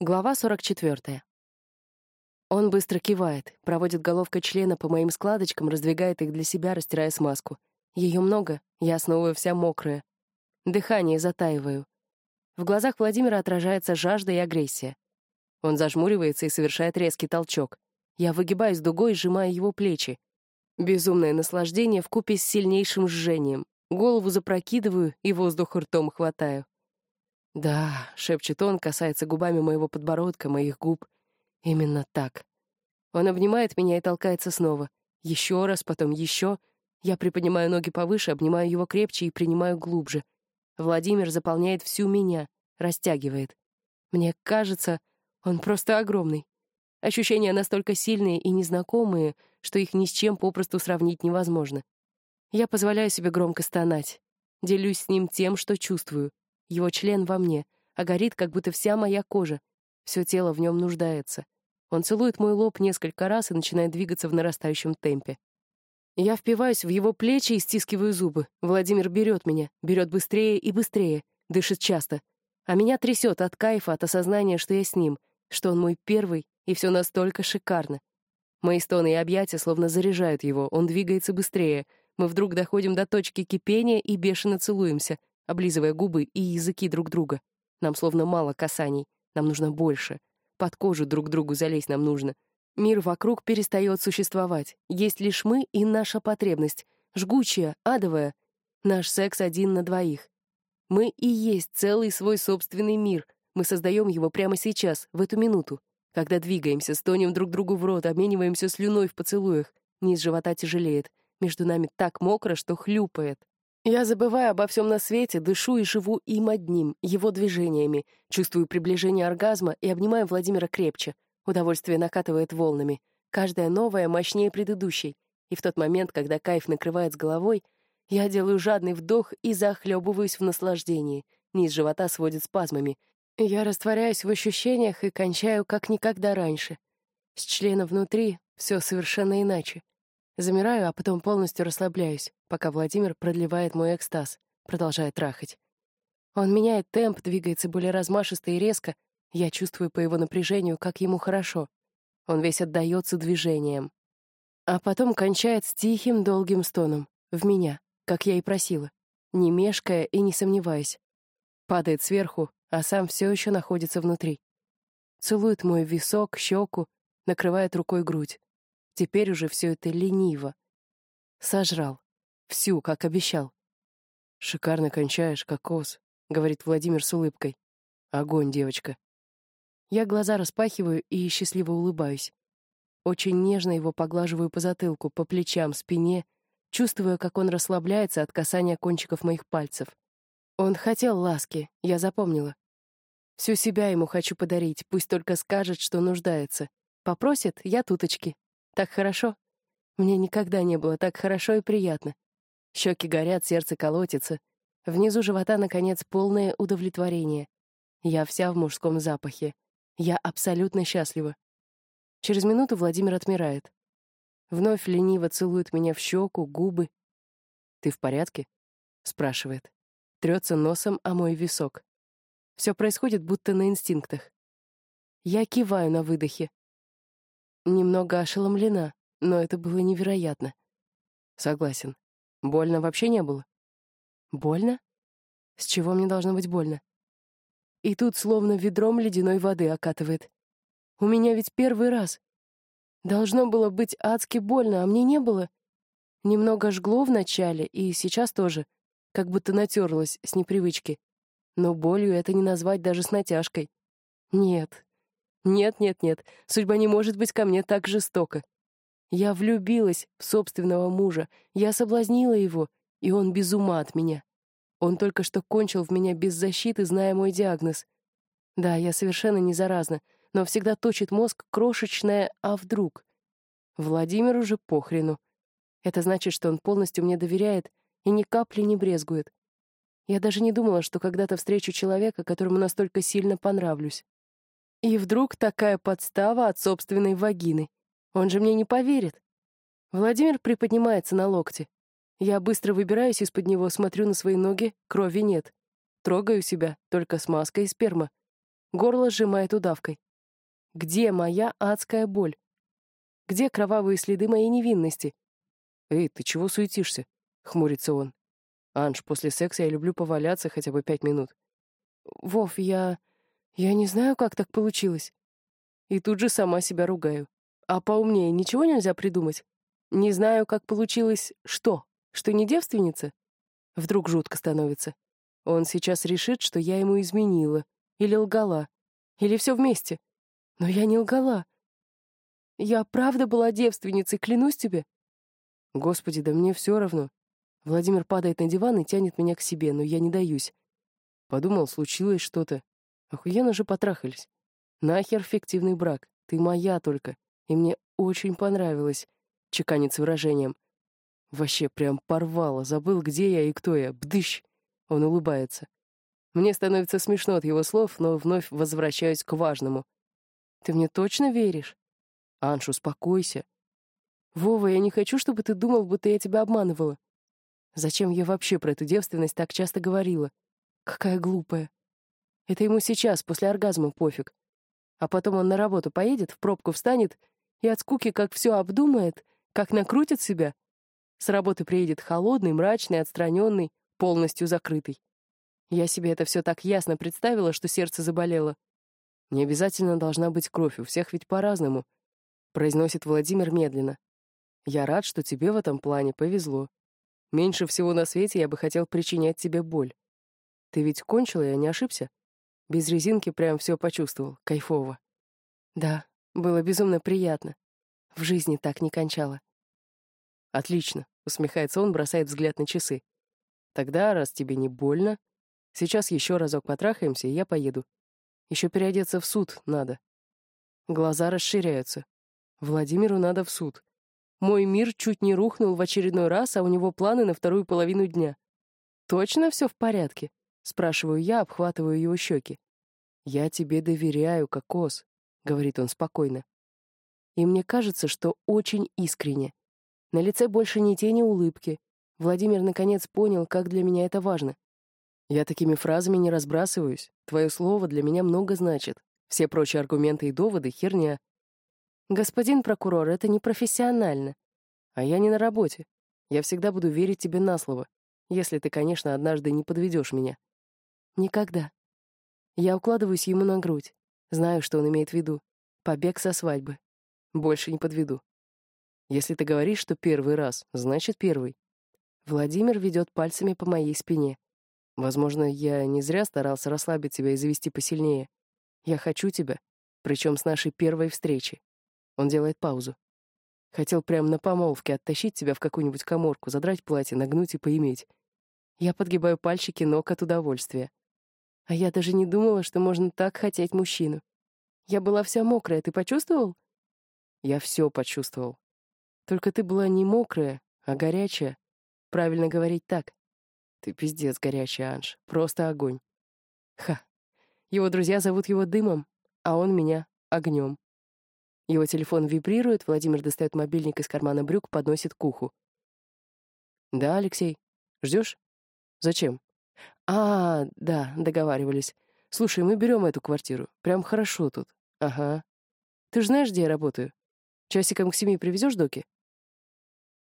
Глава 44. Он быстро кивает, проводит головкой члена по моим складочкам, раздвигает их для себя, растирая смазку. Ее много, я снова вся мокрая. Дыхание затаиваю. В глазах Владимира отражается жажда и агрессия. Он зажмуривается и совершает резкий толчок. Я выгибаюсь дугой и сжимаю его плечи. Безумное наслаждение вкупе с сильнейшим жжением. Голову запрокидываю и воздух ртом хватаю. «Да», — шепчет он, касается губами моего подбородка, моих губ. «Именно так». Он обнимает меня и толкается снова. Еще раз, потом еще. Я приподнимаю ноги повыше, обнимаю его крепче и принимаю глубже. Владимир заполняет всю меня, растягивает. Мне кажется, он просто огромный. Ощущения настолько сильные и незнакомые, что их ни с чем попросту сравнить невозможно. Я позволяю себе громко стонать. Делюсь с ним тем, что чувствую. Его член во мне, а горит, как будто вся моя кожа. Все тело в нем нуждается. Он целует мой лоб несколько раз и начинает двигаться в нарастающем темпе. Я впиваюсь в его плечи и стискиваю зубы. Владимир берет меня, берет быстрее и быстрее, дышит часто. А меня трясет от кайфа, от осознания, что я с ним, что он мой первый, и все настолько шикарно. Мои стоны и объятия словно заряжают его, он двигается быстрее. Мы вдруг доходим до точки кипения и бешено целуемся, облизывая губы и языки друг друга. Нам словно мало касаний, нам нужно больше. Под кожу друг другу залезть нам нужно. Мир вокруг перестает существовать. Есть лишь мы и наша потребность. Жгучая, адовая. Наш секс один на двоих. Мы и есть целый свой собственный мир. Мы создаем его прямо сейчас, в эту минуту. Когда двигаемся, стонем друг другу в рот, обмениваемся слюной в поцелуях. Низ живота тяжелеет. Между нами так мокро, что хлюпает. Я забываю обо всем на свете, дышу и живу им одним, его движениями, чувствую приближение оргазма и обнимаю Владимира крепче. Удовольствие накатывает волнами. Каждая новая мощнее предыдущей. И в тот момент, когда кайф накрывает с головой, я делаю жадный вдох и захлебываюсь в наслаждении. Низ живота сводит спазмами. Я растворяюсь в ощущениях и кончаю как никогда раньше. С члена внутри все совершенно иначе. Замираю, а потом полностью расслабляюсь, пока Владимир продлевает мой экстаз, продолжая трахать. Он меняет темп, двигается более размашисто и резко. Я чувствую по его напряжению, как ему хорошо. Он весь отдается движением. А потом кончает с тихим, долгим стоном. В меня, как я и просила. Не мешкая и не сомневаясь. Падает сверху, а сам все еще находится внутри. Целует мой висок, щеку, накрывает рукой грудь. Теперь уже все это лениво. Сожрал. Всю, как обещал. «Шикарно кончаешь, кокос», — говорит Владимир с улыбкой. «Огонь, девочка». Я глаза распахиваю и счастливо улыбаюсь. Очень нежно его поглаживаю по затылку, по плечам, спине, чувствую, как он расслабляется от касания кончиков моих пальцев. Он хотел ласки, я запомнила. Всю себя ему хочу подарить, пусть только скажет, что нуждается. Попросит — я туточки. Так хорошо. Мне никогда не было так хорошо и приятно. Щеки горят, сердце колотится. Внизу живота, наконец, полное удовлетворение. Я вся в мужском запахе. Я абсолютно счастлива. Через минуту Владимир отмирает. Вновь лениво целует меня в щеку, губы. «Ты в порядке?» — спрашивает. Трется носом о мой висок. Все происходит будто на инстинктах. Я киваю на выдохе. Немного ошеломлена, но это было невероятно. Согласен. Больно вообще не было. Больно? С чего мне должно быть больно? И тут словно ведром ледяной воды окатывает. У меня ведь первый раз. Должно было быть адски больно, а мне не было. Немного жгло вначале, и сейчас тоже, как будто натерлась с непривычки. Но болью это не назвать даже с натяжкой. Нет, нет-нет-нет, судьба не может быть ко мне так жестока. Я влюбилась в собственного мужа, я соблазнила его, и он без ума от меня. Он только что кончил в меня без защиты, зная мой диагноз. Да, я совершенно не заразна, но всегда точит мозг крошечное «а вдруг?». Владимир уже похрену. Это значит, что он полностью мне доверяет и ни капли не брезгует. Я даже не думала, что когда-то встречу человека, которому настолько сильно понравлюсь. И вдруг такая подстава от собственной вагины. Он же мне не поверит. Владимир приподнимается на локте. Я быстро выбираюсь из-под него, смотрю на свои ноги, крови нет. Трогаю себя, только смазка и сперма. Горло сжимает удавкой. Где моя адская боль? Где кровавые следы моей невинности? «Эй, ты чего суетишься?» — хмурится он. «Анж, после секса я люблю поваляться хотя бы пять минут». «Вов, я... я не знаю, как так получилось». И тут же сама себя ругаю. А поумнее ничего нельзя придумать? Не знаю, как получилось что? Что не девственница? Вдруг жутко становится. Он сейчас решит, что я ему изменила. Или лгала. Или все вместе. Но я не лгала. Я правда была девственницей, клянусь тебе. Господи, да мне все равно. Владимир падает на диван и тянет меня к себе, но я не даюсь. Подумал, случилось что-то. Охуенно же потрахались. Нахер фиктивный брак. Ты моя только. И мне очень понравилось. Чеканит с выражением. Вообще прям порвало. Забыл, где я и кто я. Бдыщ. Он улыбается. Мне становится смешно от его слов, но вновь возвращаюсь к важному. «Ты мне точно веришь?» «Анш, успокойся». «Вова, я не хочу, чтобы ты думал, будто я тебя обманывала. Зачем я вообще про эту девственность так часто говорила? Какая глупая. Это ему сейчас, после оргазма, пофиг. А потом он на работу поедет, в пробку встанет и от скуки как все обдумает, как накрутит себя. С работы приедет холодный, мрачный, отстраненный, полностью закрытый. Я себе это все так ясно представила, что сердце заболело. «Не обязательно должна быть кровь, у всех ведь по-разному», — произносит Владимир медленно. «Я рад, что тебе в этом плане повезло. Меньше всего на свете я бы хотел причинять тебе боль. Ты ведь кончила, я не ошибся? Без резинки прям все почувствовал, кайфово». «Да, было безумно приятно. В жизни так не кончала». «Отлично», — усмехается он, бросает взгляд на часы. «Тогда, раз тебе не больно, Сейчас еще разок потрахаемся, и я поеду. Еще переодеться в суд надо. Глаза расширяются. Владимиру надо в суд. Мой мир чуть не рухнул в очередной раз, а у него планы на вторую половину дня. «Точно все в порядке?» — спрашиваю я, обхватываю его щеки. «Я тебе доверяю, кокос», — говорит он спокойно. И мне кажется, что очень искренне. На лице больше ни тени улыбки. Владимир наконец понял, как для меня это важно. Я такими фразами не разбрасываюсь. Твое слово для меня много значит. Все прочие аргументы и доводы — херня. Господин прокурор, это непрофессионально. А я не на работе. Я всегда буду верить тебе на слово, если ты, конечно, однажды не подведешь меня. Никогда. Я укладываюсь ему на грудь. Знаю, что он имеет в виду. Побег со свадьбы. Больше не подведу. Если ты говоришь, что первый раз, значит первый. Владимир ведет пальцами по моей спине. Возможно, я не зря старался расслабить тебя и завести посильнее. Я хочу тебя, причем с нашей первой встречи. Он делает паузу. Хотел прямо на помолвке оттащить тебя в какую-нибудь коморку, задрать платье, нагнуть и поиметь. Я подгибаю пальчики ног от удовольствия. А я даже не думала, что можно так хотеть мужчину. Я была вся мокрая, ты почувствовал? Я все почувствовал. Только ты была не мокрая, а горячая. Правильно говорить так. Ты пиздец горячий, Анж. Просто огонь. Ха. Его друзья зовут его Дымом, а он меня Огнем. Его телефон вибрирует, Владимир достает мобильник из кармана брюк, подносит к уху. «Да, Алексей. Ждешь? Зачем?» «А, да, договаривались. Слушай, мы берем эту квартиру. Прям хорошо тут. Ага. Ты же знаешь, где я работаю? Часиком к семи привезешь доки?»